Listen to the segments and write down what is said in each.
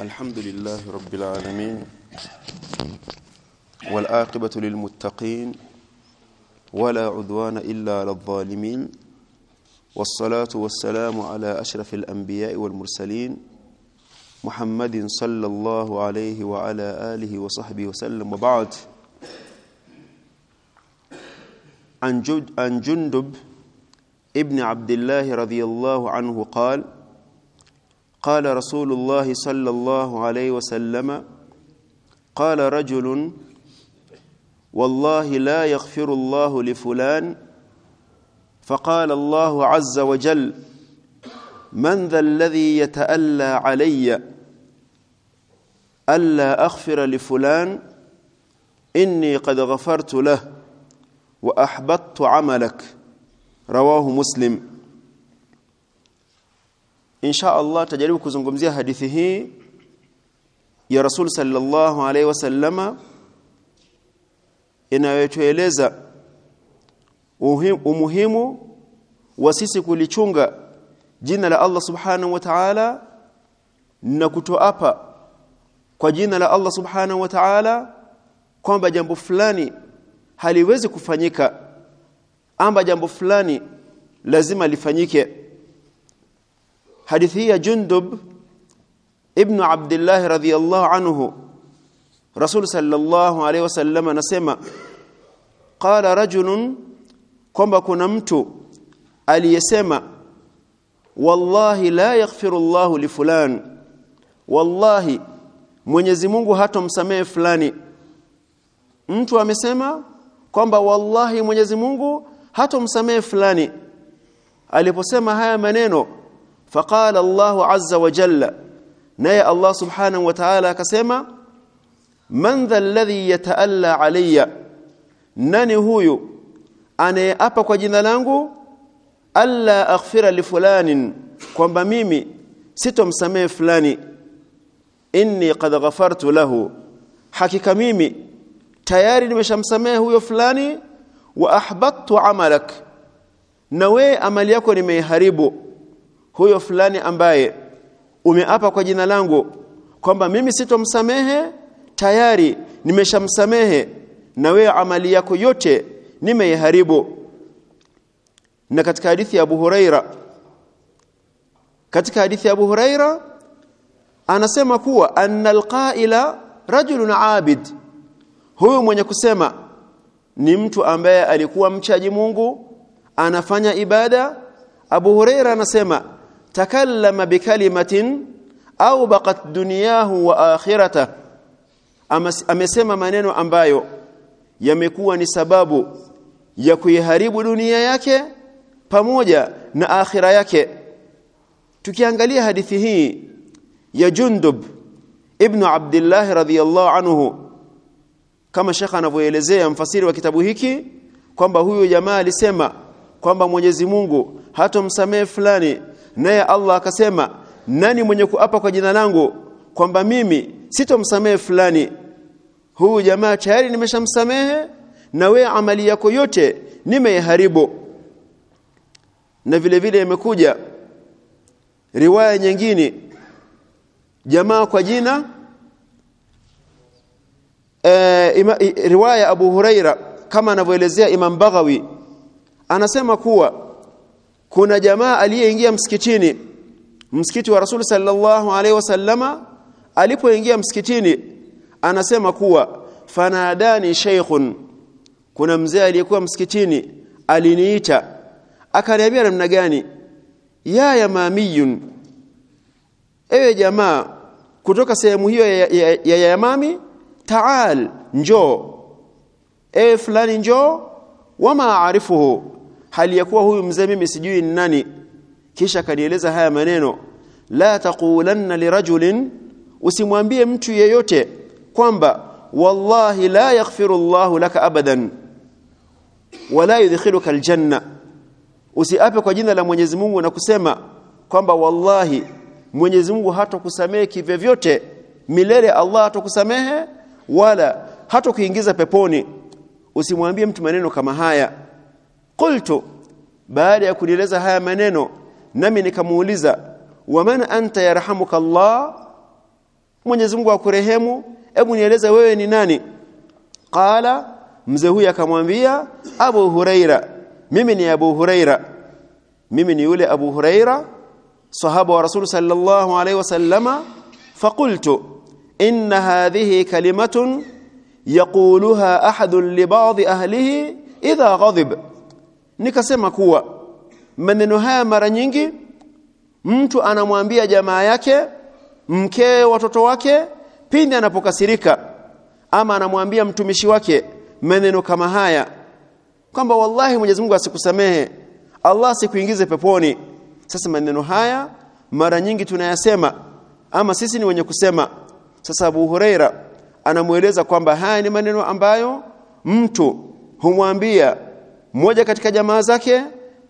الحمد لله رب العالمين والآقبة للمتقين ولا عدوان إلا على الظالمين والصلاة والسلام على أشرف الأنبياء والمرسلين محمد صلى الله عليه وعلى آله وصحبه وسلم. وبعد عن, جندب ابن عبد الله رضي الله عنه قال قال رسول الله صلى الله عليه وسلم قال رجل والله لا يغفر الله لفلان. فقال الله عز وجل من ذا الذي يتألى علي ألا أغفر لفلان؟ إني قد غفرت له وأحبطت عملك. رواه مسلم. Insha Allah tajaribu kuzungumzia hadithi hii ya Rasul sallallahu alaihi wasallama inayotueleza umuhimu wa sisi kulichunga jina la Allah subhanahu wa ta'ala na kutoapa kwa jina la Allah subhanahu wa ta'ala kwamba jambo fulani haliwezi kufanyika amba jambo fulani lazima lifanyike hadithi ya Jundub ibn Abdullah radhiyallahu anhu Rasul sallallahu alaihi wasallam anasema qala rajulun kwamba kuna mtu aliyesema wallahi la yaghfiru Allahu li fulan wallahi Mwenyezi Mungu hatomsamehe fulani mtu amesema kwamba wallahi Mwenyezi Mungu hatomsamehe fulani aliposema haya maneno faqala Allahu azza wa jalla. Naye Allah subhanahu wa ta'ala akasema man dha alladhi yataalla alayya? Nani huyu anayeapa kwa jina langu? Alla aghfira li fulanin kwamba mimi sitomsamehe fulani. Inni qad ghafartu lahu hakika mimi tayari nimeshamsamehe huyo fulani. Wa ahbattu amalak na we amali yako nimeiharibu huyo fulani ambaye umeapa kwa jina langu kwamba mimi sitomsamehe tayari nimeshamsamehe na wewe amali yako yote nimeiharibu na katika hadithi ya Abu Huraira katika hadithi ya Abu Huraira anasema kuwa annal qaila rajulun abid. Huyu mwenye kusema ni mtu ambaye alikuwa mchaji Mungu anafanya ibada. Abu Huraira anasema takallama bikalimatin au baqat dunyahu wa akhirata amesema maneno ambayo yamekuwa ni sababu ya kuiharibu dunia yake pamoja na akhira yake. Tukiangalia hadithi hii ya Jundub ibn Abdullah radhiyallahu anhu kama shekha anavyoelezea mfasiri wa kitabu hiki kwamba huyo jamaa alisema kwamba Mwenyezi Mungu hatomsamehe fulani naye Allah akasema nani mwenye kuapa kwa jina langu kwamba mimi sitomsamehe fulani? Huyu jamaa tayari nimeshamsamehe na we amali yako yote nimeiharibu. Na vile vile imekuja riwaya nyingine jamaa kwa jina e, ima, riwaya Abu Huraira kama anavyoelezea Imam Baghawi anasema kuwa kuna jamaa aliyeingia msikitini. Msikiti wa Rasul sallallahu alaihi wasallama alipoingia msikitini anasema kuwa fanadani shaykhun kuna mzee aliyekuwa msikitini aliniita. Akaniambia namna gani? Ya yamamiyun. Ewe jamaa kutoka sehemu hiyo ya, ya, ya, ya yamami taal njoo. Ewe fulani njoo wama aarifuhu hali ya kuwa huyu mzee mimi sijui ni nani. Kisha kanieleza haya maneno la taqulanna lirajulin usimwambie mtu yeyote kwamba wallahi la yaghfiru Allahu laka abadan wala yudkhiluka aljanna. Usiape kwa jina la Mwenyezi Mungu na kusema kwamba wallahi Mwenyezi Mungu hatakusamehe kivyovyote. Milele Allah hatakusamehe wala hatakuingiza peponi. Usimwambie mtu maneno kama haya qultu baada ya kunieleza haya maneno nami nikamuuliza waman anta yarhamuka Allah? Mwenyezi Mungu akurehemu hebu nieleze wewe ni nani? Qala mzee huyu akamwambia Abu Huraira. Mimi ni Abu Huraira. Mimi ni yule Abu Huraira sahaba wa Rasul sallallahu alaihi wasallama. Faqultu inna hadhihi kalimatun yaquluha ahadun li ba'd ahlihi idha ghadib nikasema kuwa maneno haya mara nyingi mtu anamwambia jamaa yake mke watoto wake pindi anapokasirika ama anamwambia mtumishi wake maneno kama haya kwamba wallahi Mwenyezi Mungu asikusamehe Allah sikuingize peponi. Sasa maneno haya mara nyingi tunayasema ama sisi ni wenye kusema. Sasa Abu Huraira anamueleza kwamba haya ni maneno ambayo mtu humwambia mmoja katika jamaa zake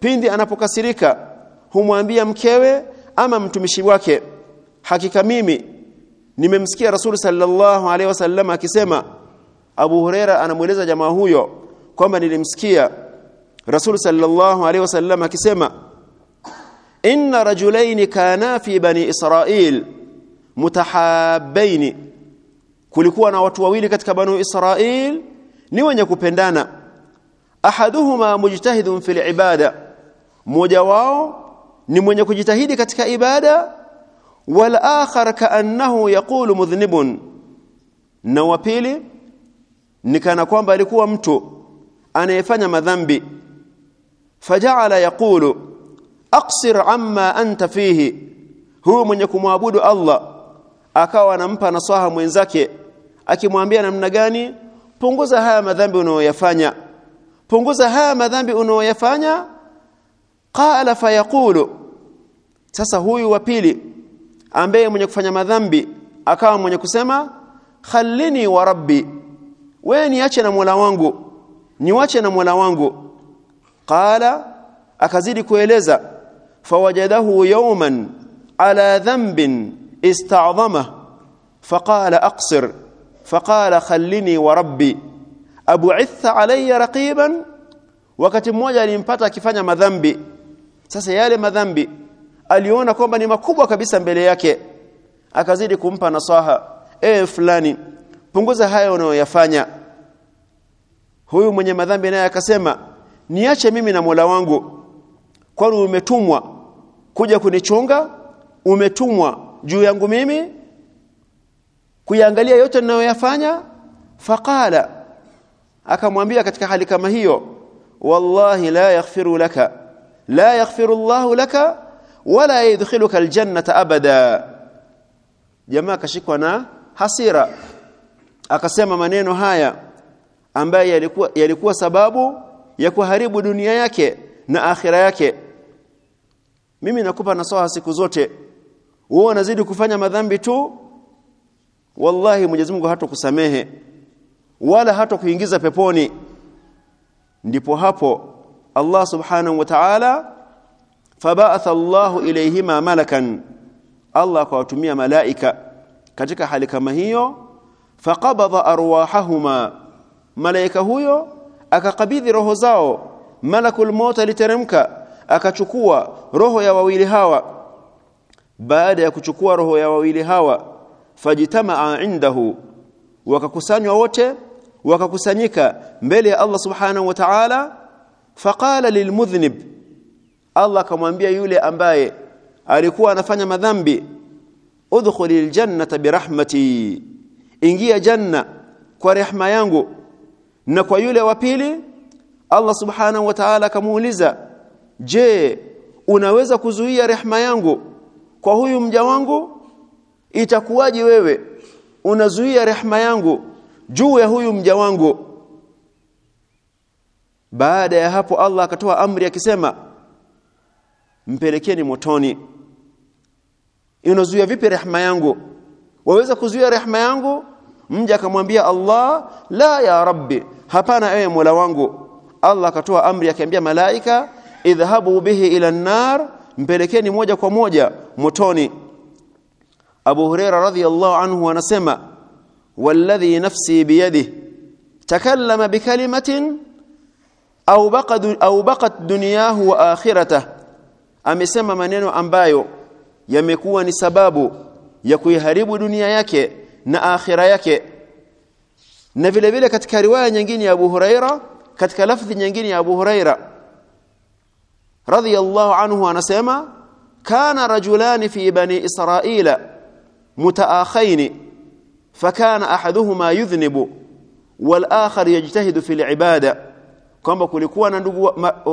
pindi anapokasirika humwambia mkewe ama mtumishi wake hakika mimi nimemsikia Rasul sallallahu alaihi wasallam akisema. Abu Huraira anamueleza jamaa huyo kwamba nilimsikia Rasul sallallahu alaihi wasallam akisema inna rajulain kana fi bani Israil mutahabbaini kulikuwa na watu wawili katika banu Israil ni wenye kupendana ahaduhuma mujtahidun fil ibada. Mmoja wao ni mwenye kujitahidi katika ibada wal akhar kaannahu yaqulu mudhnibun. Na wa pili ni kana kwamba alikuwa mtu anayefanya madhambi. Faja'ala yaqulu aqsir amma anta fihi. Huyo mwenye kumwabudu Allah akawa anampa nasaha mwenzake akimwambia namna gani? Punguza haya madhambi unayoyafanya punguza haya madhambi unaoyafanya qala fayaqulu sasa huyu wa pili ambaye mwenye kufanya madhambi akawa mwenye kusema khallini wa rabbi. Wewe niache na Mola wangu. Niwache na Mola wangu. Qala akazidi kueleza fawajadahu yawman ala dhanbin ista'dhama faqala aqsir. Faqala khallini wa rabbi abu'itha alayya raqiban wakati mmoja alimpata akifanya madhambi. Sasa yale madhambi aliona kwamba ni makubwa kabisa mbele yake. Akazidi kumpa nasaha eh fulani punguza haya unayoyafanya. Huyu mwenye madhambi naye akasema niache mimi na Mola wangu. Kwani umetumwa kuja kunichunga? Umetumwa juu yangu mimi kuyaangalia yote ninayoyafanya? Faqala akamwambia katika hali kama hiyo wallahi la yaghfiru laka la yaghfiru Allahu laka wala yadkhiluka aljannata abada. Jamaa kashikwa na hasira. Akasema maneno haya ambaye yalikuwa yalikuwa sababu ya kuharibu dunia yake na akhira yake. Mimi nakupa nasaha siku zote. Wewe unazidi kufanya madhambi tu. Wallahi Mwenyezi Mungu hatakusamehe wala hata kuingiza peponi. Ndipo hapo Allah subhanahu wa ta'ala fabaatha Allahu ilayhima malakan. Allah akawatumia malaika katika hali kama hiyo faqabadha arwahahuma. Malaika huyo akakabidhi roho zao. Malakul maut aliteremka akachukua roho ya wawili hawa. Baada ya kuchukua roho ya wawili hawa fajitamaa indahu wakakusanywa wote wakakusanyika mbele ya Allah subhanahu wa ta'ala faqala lilmudhnib Allah akamwambia yule ambaye alikuwa anafanya madhambi udkhulil jannata birahmati ingia janna kwa rehma yangu. Na kwa yule wa pili Allah subhanahu wa ta'ala akamuuliza je unaweza kuzuia rehma yangu kwa huyu mja wangu? Itakuwaje wewe unazuia rehma yangu. Juu ya huyu mja wangu. Baada ya hapo Allah akatoa amri akisema mpelekeni motoni. Unazuia vipi rehma yangu? Waweza kuzuia rehma yangu? Mja akamwambia Allah la ya rabbi. Hapana ewe mola wangu. Allah akatoa amri akiambia malaika idhhabu bihi ila nar mpelekeni moja kwa moja motoni Abu Huraira radhiyallahu anhu anasema walladhi nafsi biyadihi takallama bikalimatin au baqad au baqat dunyahu wa akhiratahu amesema maneno ambayo yamekuwa ni sababu ya kuiharibu dunia yake na akhira yake. Na vile vile katika riwaya nyingine ya Abu Huraira katika lafdhi nyingine ya Abu Huraira radhiyallahu anhu anasema kana rajulani fi bani israila mutaakhain فكان ahaduhuma يذنب wal يجتهد في ibada kwamba kulikuwa na ndugu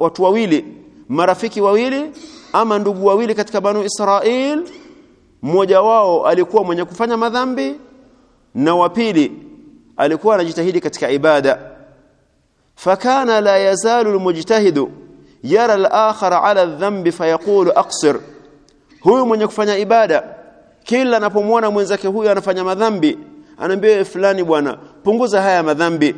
watu wawili marafiki wawili ama ndugu wawili katika banu Israil mmoja wao alikuwa mwenye kufanya madhambi na wa pili alikuwa anajitahidi katika ibada. Fakana la yazalu almujtahidu yara al-akhar ala adh-dhanbi fayaqulu aqsir huyu mwenye kufanya ibada kila anapomwona mwenzake huyo anafanya madhambi anaambia fulani bwana punguza haya madhambi.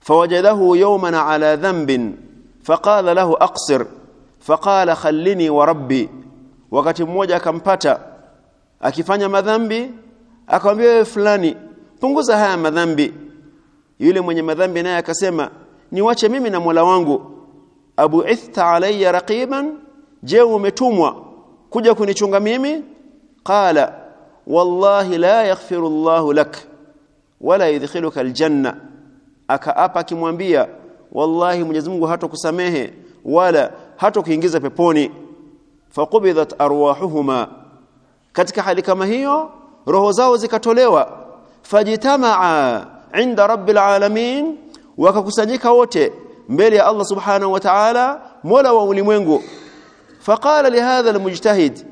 Fawajadahu yawman ala dhanbin faqala lahu aqsir. Faqala khallini wa rabbi. Wakati mmoja akampata akifanya madhambi akamwambia fulani punguza haya madhambi. Yule mwenye madhambi naye akasema niwache mimi na Mola wangu. Abu ithta alayya raqiban je umetumwa kuja kunichunga mimi? Qala wallahi la yaghfiru Allah lak wala yadkhiluka aljanna. Akaapa akimwambia wallahi Mwenyezi Mungu hatokusamehe wala hatokuingiza peponi. Faqubidhat arwahuhuma. Katika hali kama hiyo roho zao zikatolewa. Fajitamaa inda rabbil alamin wakakusanyika wote mbele ya Allah subhanahu wa ta'ala mola wa ulimwengu faqala lihadha almujtahid.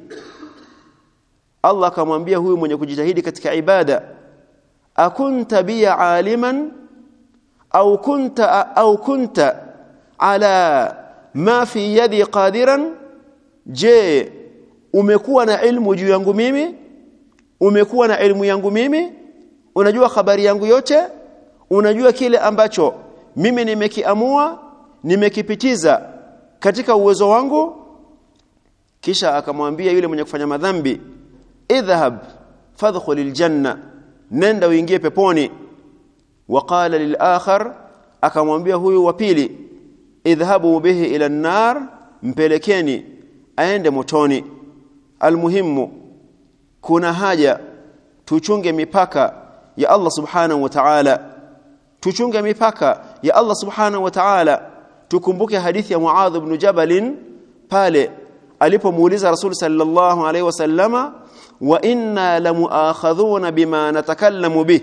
Allah akamwambia huyu mwenye kujitahidi katika ibada akunta bi aliman au kunta au kunta ala ma fi yadi qadiran? Je umekuwa na ilmu juu yangu mimi? Umekuwa na ilmu yangu mimi? Unajua habari yangu yote? Unajua kile ambacho mimi nimekiamua nimekipitiza katika uwezo wangu kisha akamwambia yule mwenye kufanya madhambi idhhab fadkhul aljanna nenda uingie peponi. Waqala lilakhar akamwambia huyu wa pili idhhabu bihi ila an-nar mpelekeni aende motoni. Almuhimu kuna haja tuchunge mipaka ya Allah subhanahu wa ta'ala. Tuchunge mipaka ya Allah subhanahu wa ta'ala. Tukumbuke hadithi ya Muadh ibn Jabal pale alipomuuliza Rasul sallallahu alaihi wasallama wa inna lamuakhadhuna bima natakallamu bih.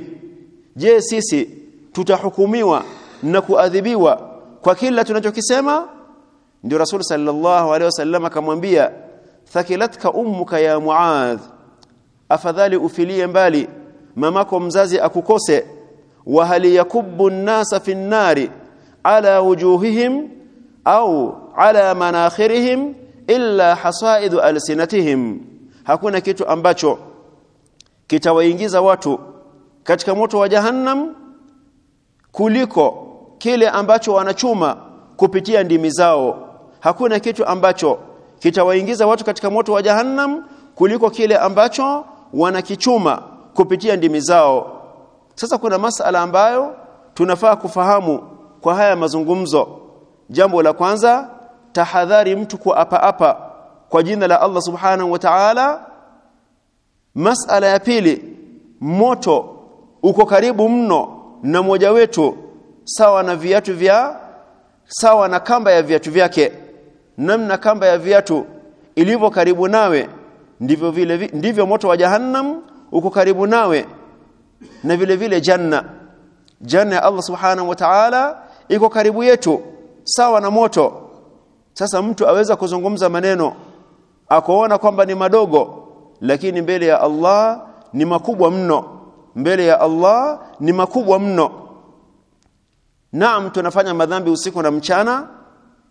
Je sisi tutahukumiwa na kuadhibiwa kwa kila tunachokisema? Ndio Rasul sallallahu alaihi wasallama akamwambia thakilatka ummuka ya Muadh afadhali ufilie mbali mamako mzazi akukose wa hali yakubbu an-nasa fi an-nari ala wujuhihim au ala manakhirihim illa hasaidu alsinatihim. Hakuna kitu ambacho kitawaingiza watu katika moto wa jahannam kuliko kile ambacho wanachuma kupitia ndimi zao. Hakuna kitu ambacho kitawaingiza watu katika moto wa jahannam kuliko kile ambacho wanakichuma kupitia ndimi zao. Sasa kuna masala ambayo tunafaa kufahamu kwa haya mazungumzo. Jambo la kwanza tahadhari mtu kuapa apa kwa jina la Allah subhanahu wa ta'ala. Masala ya pili moto uko karibu mno na moja wetu sawa na viatu vya sawa na kamba ya viatu vyake. Namna kamba ya viatu ilivyo karibu nawe ndivyo vile ndivyo moto wa jahannam uko karibu nawe na vile vile janna. Janna ya Allah subhanahu wa ta'ala iko karibu yetu sawa na moto sasa mtu aweza kuzungumza maneno akoona kwamba ni madogo lakini mbele ya Allah ni makubwa mno. Mbele ya Allah ni makubwa mno. Naam tunafanya madhambi usiku na mchana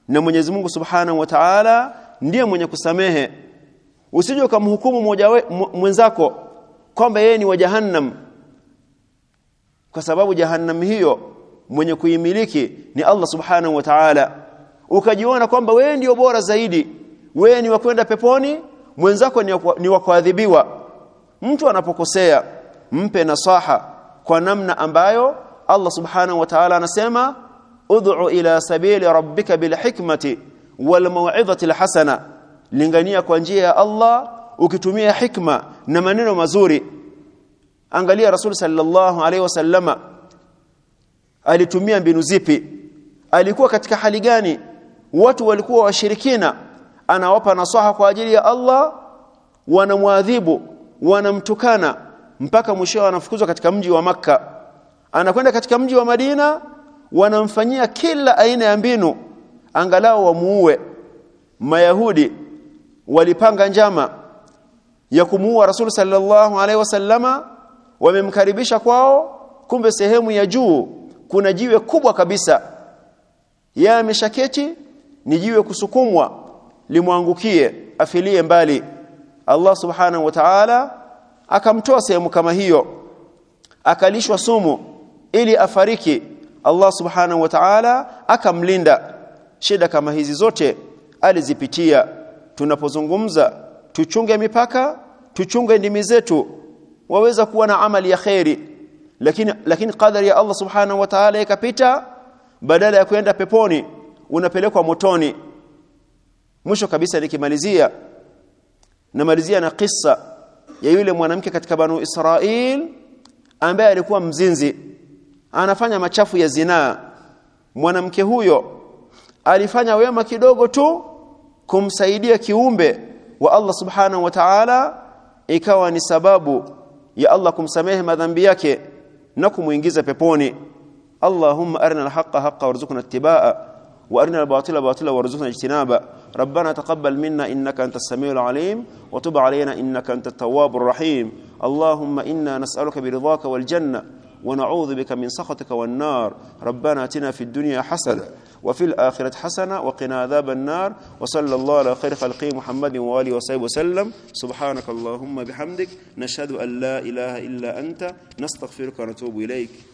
na Mwenyezi Mungu Subhanahu wa Ta'ala ndiye mwenye kusamehe. Usije ukamhukumu mmoja mwenzako kwamba yeye ni wa jahannam. Kwa sababu jahannam hiyo mwenye kuimiliki ni Allah Subhanahu wa Ta'ala ukajiona kwamba wewe ndio bora zaidi wewe ni wa kwenda peponi mwenzako ni wa kuadhibiwa. Mtu anapokosea mpe nasaha kwa namna ambayo Allah subhanahu wa ta'ala anasema ud'u ila sabili rabbika bilhikmati wal maw'izati alhasana lingania kwa njia ya Allah ukitumia hikma na maneno mazuri. Angalia rasul sallallahu alaihi wasallama alitumia mbinu zipi? Alikuwa katika hali gani watu walikuwa washirikina. Anawapa nasaha kwa ajili ya Allah wanamwadhibu wanamtukana mpaka mwisho anafukuzwa katika mji wa maka anakwenda katika mji wa Madina wanamfanyia kila aina ya mbinu angalau wamuue. Mayahudi walipanga njama ya kumuua rasul sallallahu alaihi wasallama wamemkaribisha kwao kumbe sehemu ya juu kuna jiwe kubwa kabisa. Yeye ameshaketi ni jiwe kusukumwa limwangukie afilie mbali. Allah subhanahu wa ta'ala akamtoa sehemu kama hiyo akalishwa sumu ili afariki. Allah subhanahu wa ta'ala akamlinda. Shida kama hizi zote alizipitia. Tunapozungumza tuchunge mipaka tuchunge ndimi zetu waweza kuwa na amali ya khairi lakini lakini qadari ya Allah subhanahu wa ta'ala ikapita badala ya kwenda peponi unapelekwa motoni. Mwisho kabisa nikimalizia namalizia na kisa ya yule mwanamke katika banu Israel ambaye alikuwa mzinzi. Anafanya machafu ya zinaa. Mwanamke huyo alifanya wema kidogo tu kumsaidia kiumbe wa Allah subhanahu wa ta'ala ikawa ni sababu ya Allah kumsamehe madhambi yake na kumuingiza peponi. Allahumma arina al-haqqa haqqan warzuqna ittibaa وأرنا الباطل باطلا وارزقنا اجتنابا ربنا تقبل منا إنك أنت السميع العليم. وتب علينا إنك أنت التواب الرحيم. اللهم إنا نسألك برضاك والجنة ونعوذ بك من سخطك والنار. ربنا آتنا في الدنيا حسنة وفي الآخرة حسنة وقنا عذاب النار. وصلى الله على خير خلقه محمد وآله وصحبه وسلم. سبحانك اللهم بحمدك نشهد أن لا إله إلا أنت. نستغفرك ونتوب إليك.